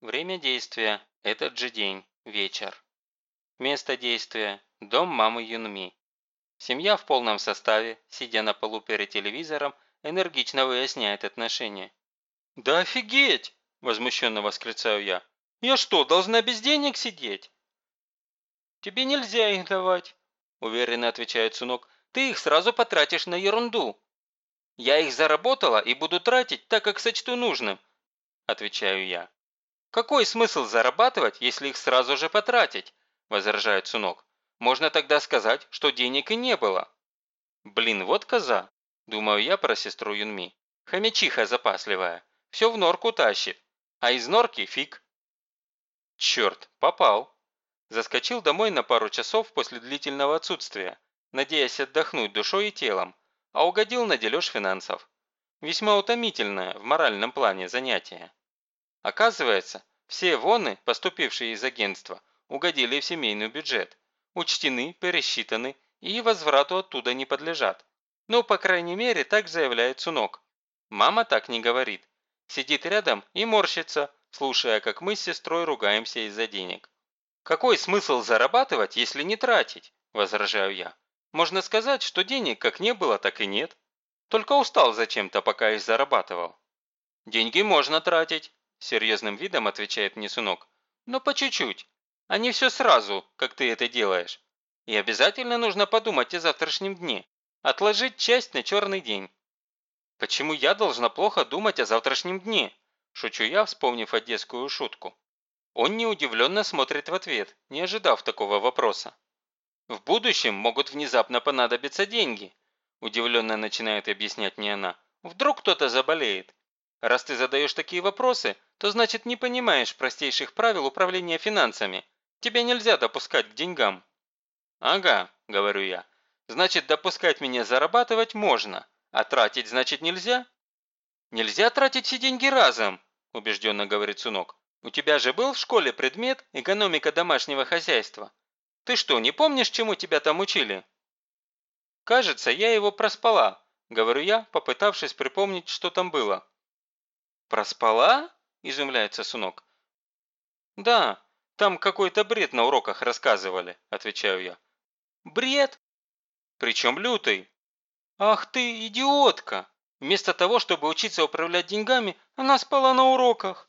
Время действия – этот же день, вечер. Место действия – дом мамы Юнми. Семья в полном составе, сидя на полу перед телевизором, энергично выясняет отношения. «Да офигеть!» – возмущенно восклицаю я. «Я что, должна без денег сидеть?» «Тебе нельзя их давать», – уверенно отвечает сынок. «Ты их сразу потратишь на ерунду». «Я их заработала и буду тратить так, как сочту нужным», – отвечаю я. «Какой смысл зарабатывать, если их сразу же потратить?» – возражает Сунок. «Можно тогда сказать, что денег и не было». «Блин, вот коза!» – думаю я про сестру Юнми. «Хомячиха запасливая. Все в норку тащит. А из норки фиг». «Черт, попал!» Заскочил домой на пару часов после длительного отсутствия, надеясь отдохнуть душой и телом, а угодил на дележ финансов. Весьма утомительное в моральном плане занятие. Оказывается, все воны, поступившие из агентства, угодили в семейный бюджет, учтены, пересчитаны и возврату оттуда не подлежат. Ну, по крайней мере, так заявляет Сунок. Мама так не говорит. Сидит рядом и морщится, слушая, как мы с сестрой ругаемся из-за денег. «Какой смысл зарабатывать, если не тратить?» – возражаю я. «Можно сказать, что денег как не было, так и нет. Только устал зачем-то, пока их зарабатывал». «Деньги можно тратить», Серьезным видом отвечает мне сынок. Но по чуть-чуть, а не все сразу, как ты это делаешь. И обязательно нужно подумать о завтрашнем дне. Отложить часть на черный день. Почему я должна плохо думать о завтрашнем дне? Шучу я, вспомнив одесскую шутку. Он неудивленно смотрит в ответ, не ожидав такого вопроса. В будущем могут внезапно понадобиться деньги. Удивленно начинает объяснять мне она. Вдруг кто-то заболеет. Раз ты задаешь такие вопросы, то значит не понимаешь простейших правил управления финансами. Тебя нельзя допускать к деньгам». «Ага», – говорю я. «Значит, допускать меня зарабатывать можно, а тратить значит нельзя?» «Нельзя тратить все деньги разом», – убежденно говорит Сунок. «У тебя же был в школе предмет «Экономика домашнего хозяйства». Ты что, не помнишь, чему тебя там учили?» «Кажется, я его проспала», – говорю я, попытавшись припомнить, что там было. «Проспала?» – изумляется Сунок. «Да, там какой-то бред на уроках рассказывали», – отвечаю я. «Бред? Причем лютый. Ах ты, идиотка! Вместо того, чтобы учиться управлять деньгами, она спала на уроках».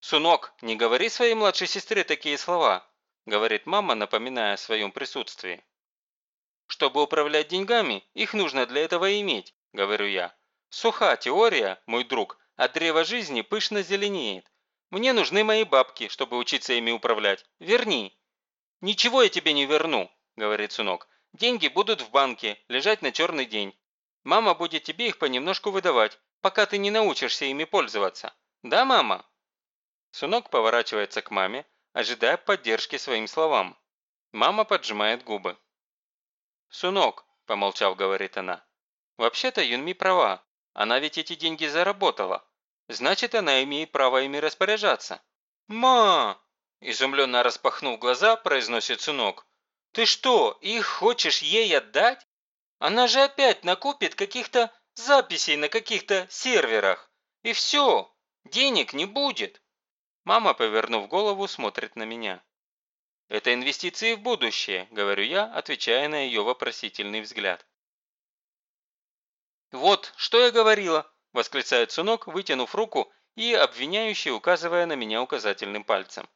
«Сунок, не говори своей младшей сестре такие слова», – говорит мама, напоминая о своем присутствии. «Чтобы управлять деньгами, их нужно для этого иметь», – говорю я. «Суха теория, мой друг, а древо жизни пышно зеленеет. Мне нужны мои бабки, чтобы учиться ими управлять. Верни». «Ничего я тебе не верну», – говорит сынок. «Деньги будут в банке, лежать на черный день. Мама будет тебе их понемножку выдавать, пока ты не научишься ими пользоваться. Да, мама?» Сынок поворачивается к маме, ожидая поддержки своим словам. Мама поджимает губы. «Сынок», – помолчав, говорит она, – «вообще-то Юнми права. Она ведь эти деньги заработала. Значит, она имеет право ими распоряжаться. «Ма!» – изумленно распахнув глаза, произносит сынок. «Ты что, их хочешь ей отдать? Она же опять накупит каких-то записей на каких-то серверах. И все, денег не будет». Мама, повернув голову, смотрит на меня. «Это инвестиции в будущее», – говорю я, отвечая на ее вопросительный взгляд. «Вот, что я говорила!» – восклицает сынок, вытянув руку и обвиняющий, указывая на меня указательным пальцем.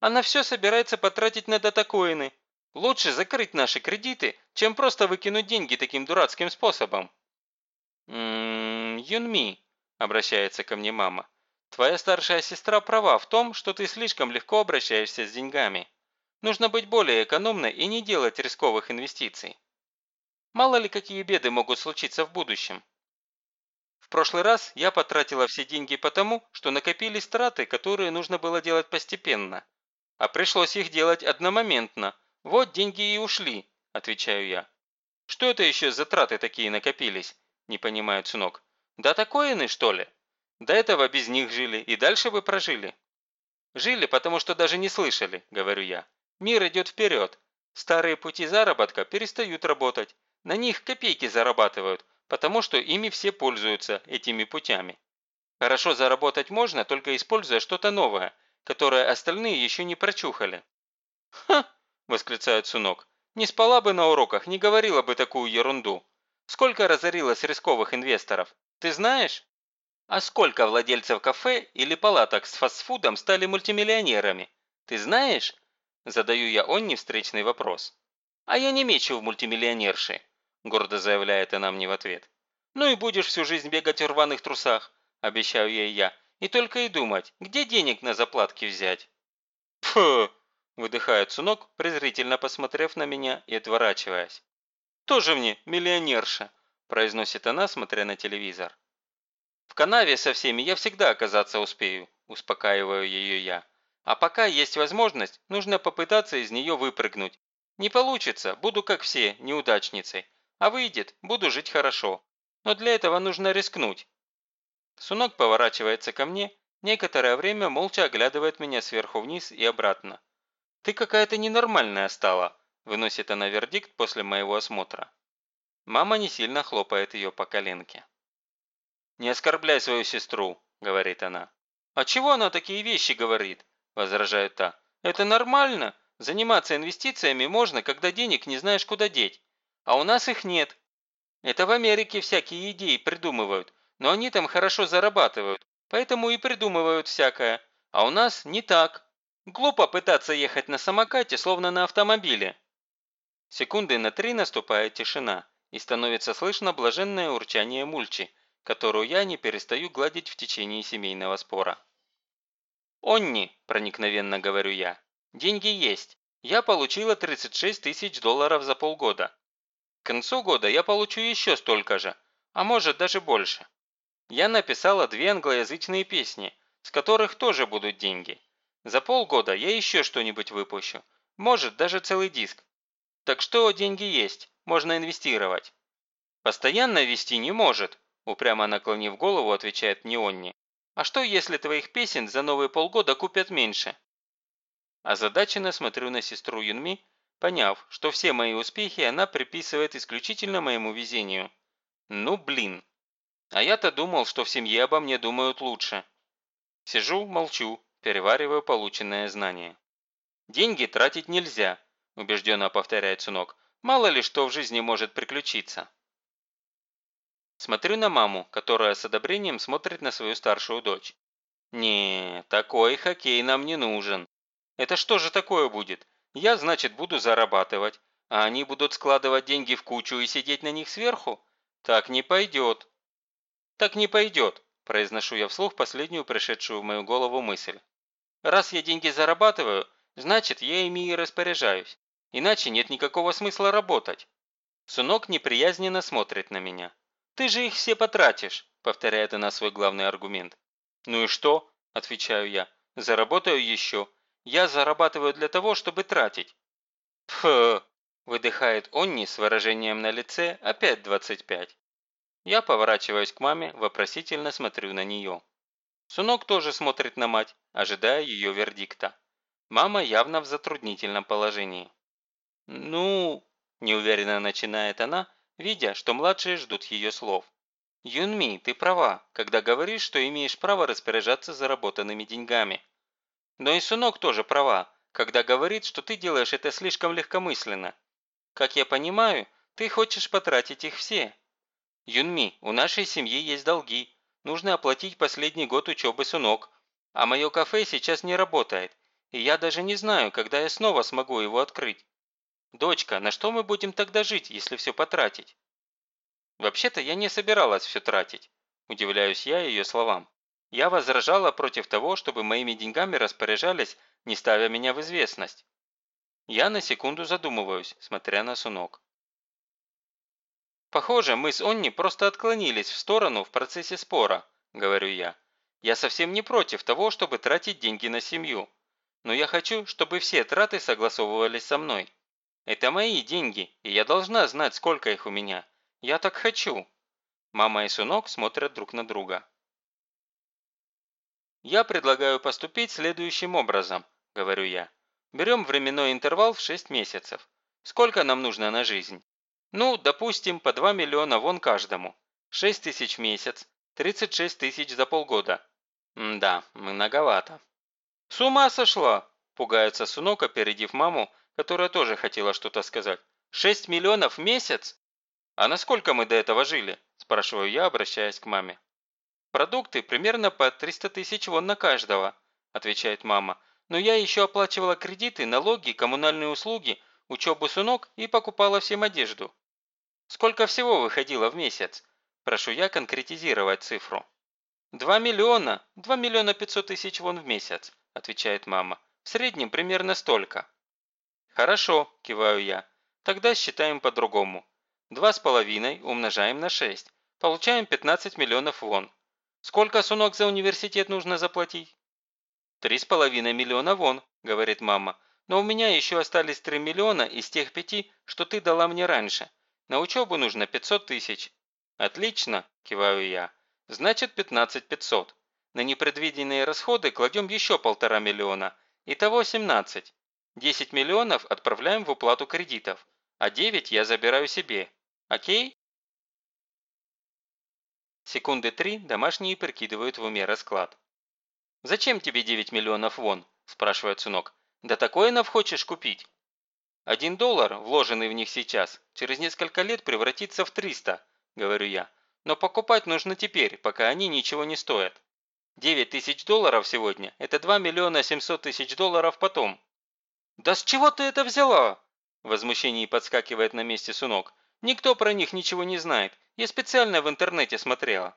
«Она все собирается потратить на датакоины. Лучше закрыть наши кредиты, чем просто выкинуть деньги таким дурацким способом». «Ммм, Юнми», – обращается ко мне мама, – «твоя старшая сестра права в том, что ты слишком легко обращаешься с деньгами. Нужно быть более экономной и не делать рисковых инвестиций». Мало ли какие беды могут случиться в будущем. Прошлый раз я потратила все деньги потому, что накопились траты, которые нужно было делать постепенно. А пришлось их делать одномоментно. Вот деньги и ушли, отвечаю я. Что это еще за траты такие накопились? Не понимает сынок. Да такое что ли? До этого без них жили и дальше бы прожили. Жили, потому что даже не слышали, говорю я. Мир идет вперед. Старые пути заработка перестают работать. На них копейки зарабатывают, потому что ими все пользуются, этими путями. Хорошо заработать можно, только используя что-то новое, которое остальные еще не прочухали. «Ха!» – восклицает Сунок. «Не спала бы на уроках, не говорила бы такую ерунду. Сколько разорилось рисковых инвесторов? Ты знаешь? А сколько владельцев кафе или палаток с фастфудом стали мультимиллионерами? Ты знаешь?» Задаю я Онни встречный вопрос. «А я не мечу в мультимиллионерши», – гордо заявляет она мне в ответ. «Ну и будешь всю жизнь бегать в рваных трусах», – обещаю ей я. «И только и думать, где денег на заплатки взять?» «Пф!» – выдыхает Сунок, презрительно посмотрев на меня и отворачиваясь. «Тоже мне миллионерша», – произносит она, смотря на телевизор. «В канаве со всеми я всегда оказаться успею», – успокаиваю ее я. «А пока есть возможность, нужно попытаться из нее выпрыгнуть. Не получится, буду как все, неудачницей. А выйдет, буду жить хорошо. Но для этого нужно рискнуть». Сунок поворачивается ко мне, некоторое время молча оглядывает меня сверху вниз и обратно. «Ты какая-то ненормальная стала», – выносит она вердикт после моего осмотра. Мама не сильно хлопает ее по коленке. «Не оскорбляй свою сестру», – говорит она. «А чего она такие вещи говорит?» – возражает та. «Это нормально. Заниматься инвестициями можно, когда денег не знаешь куда деть. А у нас их нет. Это в Америке всякие идеи придумывают, но они там хорошо зарабатывают, поэтому и придумывают всякое. А у нас не так. Глупо пытаться ехать на самокате, словно на автомобиле». Секунды на три наступает тишина, и становится слышно блаженное урчание мульчи, которую я не перестаю гладить в течение семейного спора. «Онни», – проникновенно говорю я, – «деньги есть. Я получила 36 тысяч долларов за полгода. Концу года я получу еще столько же, а может даже больше. Я написала две англоязычные песни, с которых тоже будут деньги. За полгода я еще что-нибудь выпущу, может даже целый диск. Так что деньги есть, можно инвестировать. Постоянно вести не может, Упрямо наклонив голову, отвечает Неонни. «А что, если твоих песен за новые полгода купят меньше?» Озадаченно смотрю на сестру Юнми, поняв, что все мои успехи она приписывает исключительно моему везению. Ну блин. А я-то думал, что в семье обо мне думают лучше. Сижу, молчу, перевариваю полученное знание. «Деньги тратить нельзя», – убежденно повторяет сынок. «Мало ли что в жизни может приключиться». Смотрю на маму, которая с одобрением смотрит на свою старшую дочь. Не, такой хоккей нам не нужен. Это что же такое будет? Я, значит, буду зарабатывать, а они будут складывать деньги в кучу и сидеть на них сверху? Так не пойдет. Так не пойдет, произношу я вслух последнюю пришедшую в мою голову мысль. Раз я деньги зарабатываю, значит, я ими и распоряжаюсь. Иначе нет никакого смысла работать. Сунок неприязненно смотрит на меня. «Ты же их все потратишь», – повторяет она свой главный аргумент. «Ну и что?» – отвечаю я. «Заработаю еще. Я зарабатываю для того, чтобы тратить». «Пф!» – выдыхает Онни с выражением на лице опять 25. Я поворачиваюсь к маме, вопросительно смотрю на нее. Сунок тоже смотрит на мать, ожидая ее вердикта. Мама явно в затруднительном положении. «Ну...» – неуверенно начинает она, видя, что младшие ждут ее слов. «Юнми, ты права, когда говоришь, что имеешь право распоряжаться заработанными деньгами. Но и Сунок тоже права, когда говорит, что ты делаешь это слишком легкомысленно. Как я понимаю, ты хочешь потратить их все. Юнми, у нашей семьи есть долги. Нужно оплатить последний год учебы Сунок. А мое кафе сейчас не работает, и я даже не знаю, когда я снова смогу его открыть. «Дочка, на что мы будем тогда жить, если все потратить?» «Вообще-то я не собиралась все тратить», – удивляюсь я ее словам. «Я возражала против того, чтобы моими деньгами распоряжались, не ставя меня в известность». Я на секунду задумываюсь, смотря на Сунок. «Похоже, мы с Онни просто отклонились в сторону в процессе спора», – говорю я. «Я совсем не против того, чтобы тратить деньги на семью. Но я хочу, чтобы все траты согласовывались со мной. Это мои деньги, и я должна знать, сколько их у меня. Я так хочу». Мама и сынок смотрят друг на друга. «Я предлагаю поступить следующим образом», – говорю я. «Берем временной интервал в 6 месяцев. Сколько нам нужно на жизнь? Ну, допустим, по 2 миллиона вон каждому. 6 тысяч в месяц, 36 тысяч за полгода. Да, многовато. С ума сошла! Пугается Сунок, опередив маму, которая тоже хотела что-то сказать. 6 миллионов в месяц? А насколько мы до этого жили? Спрашиваю я, обращаясь к маме. Продукты примерно по 300 тысяч вон на каждого, отвечает мама. Но я еще оплачивала кредиты, налоги, коммунальные услуги, учебу Сунок и покупала всем одежду. Сколько всего выходило в месяц? Прошу я конкретизировать цифру. «Два миллиона, два миллиона пятьсот тысяч вон в месяц», отвечает мама. «В среднем примерно столько». «Хорошо», киваю я. «Тогда считаем по-другому. Два с половиной умножаем на шесть. Получаем 15 миллионов вон. Сколько, сунок, за университет нужно заплатить?» «Три с половиной миллиона вон», говорит мама. «Но у меня еще остались три миллиона из тех пяти, что ты дала мне раньше. На учебу нужно 500 тысяч». «Отлично», – киваю я. «Значит 15 500. На непредвиденные расходы кладем еще полтора миллиона. Итого 17. 10 миллионов отправляем в уплату кредитов, а 9 я забираю себе. Окей?» Секунды три домашние прикидывают в уме расклад. «Зачем тебе 9 миллионов вон?» – спрашивает сынок. «Да такое нав хочешь купить?» Один доллар, вложенный в них сейчас, через несколько лет превратится в 300, говорю я. Но покупать нужно теперь, пока они ничего не стоят. 9 тысяч долларов сегодня – это 2 миллиона 700 тысяч долларов потом. «Да с чего ты это взяла?» В возмущении подскакивает на месте Сунок. «Никто про них ничего не знает. Я специально в интернете смотрела».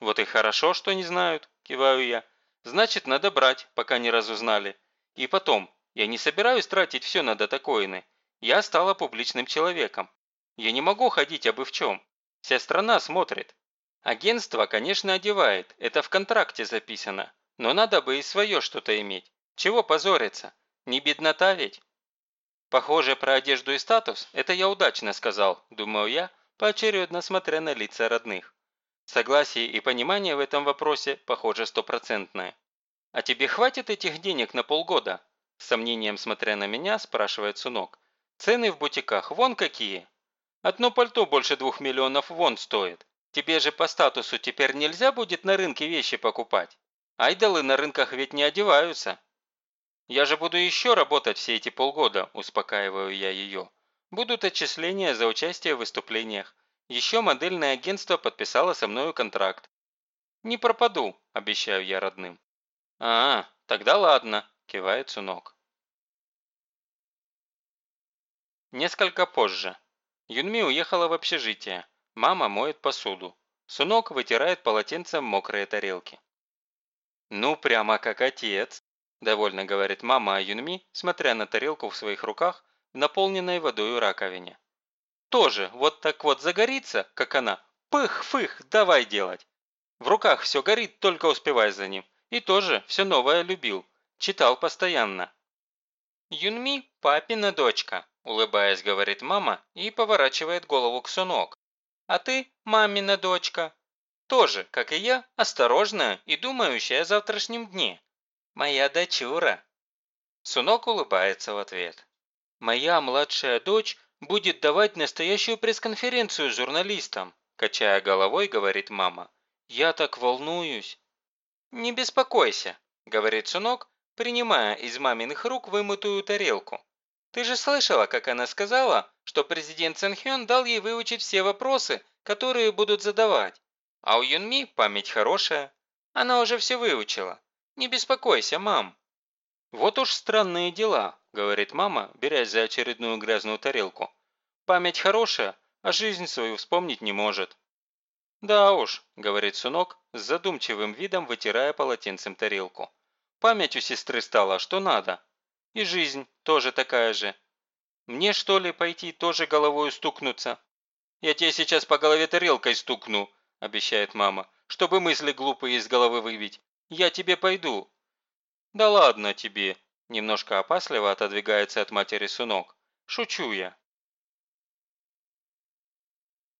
«Вот и хорошо, что не знают», – киваю я. «Значит, надо брать, пока не разузнали. И потом, я не собираюсь тратить все на датакоины. Я стала публичным человеком. Я не могу ходить обы в чем. Вся страна смотрит. Агентство, конечно, одевает, это в контракте записано. Но надо бы и свое что-то иметь. Чего позориться? Не беднота ведь? Похоже, про одежду и статус – это я удачно сказал, думаю я, поочередно смотря на лица родных. Согласие и понимание в этом вопросе, похоже, стопроцентное. А тебе хватит этих денег на полгода? С сомнением смотря на меня, спрашивает Сунок. Цены в бутиках вон какие. Одно пальто больше двух миллионов вон стоит. Тебе же по статусу теперь нельзя будет на рынке вещи покупать. Айдолы на рынках ведь не одеваются. Я же буду еще работать все эти полгода, успокаиваю я ее. Будут отчисления за участие в выступлениях. Еще модельное агентство подписало со мною контракт. Не пропаду, обещаю я родным. А, тогда ладно, кивает Сунок. Несколько позже. Юнми уехала в общежитие. Мама моет посуду. Сунок вытирает полотенцем мокрые тарелки. «Ну, прямо как отец», – довольно говорит мама о Юнми, смотря на тарелку в своих руках наполненной водой раковине. «Тоже вот так вот загорится, как она. Пых-фых, давай делать. В руках все горит, только успевай за ним. И тоже все новое любил. Читал постоянно». «Юнми – папина дочка», – улыбаясь, говорит мама и поворачивает голову к Сунок. «А ты – мамина дочка. Тоже, как и я, осторожная и думающая о завтрашнем дне. Моя дочура». Сунок улыбается в ответ. «Моя младшая дочь будет давать настоящую пресс-конференцию журналистам», качая головой, говорит мама. «Я так волнуюсь». «Не беспокойся», говорит Сунок, принимая из маминых рук вымытую тарелку. «Ты же слышала, как она сказала, что президент Цэнхён дал ей выучить все вопросы, которые будут задавать. А у Юнми память хорошая. Она уже все выучила. Не беспокойся, мам». «Вот уж странные дела», – говорит мама, берясь за очередную грязную тарелку. «Память хорошая, а жизнь свою вспомнить не может». «Да уж», – говорит Сунок, с задумчивым видом вытирая полотенцем тарелку. Память у сестры стала, что надо. И жизнь тоже такая же. Мне что ли пойти тоже головой стукнуться? Я тебе сейчас по голове тарелкой стукну, обещает мама, чтобы мысли глупые из головы выбить. Я тебе пойду. Да ладно тебе, немножко опасливо отодвигается от матери сынок. Шучу я.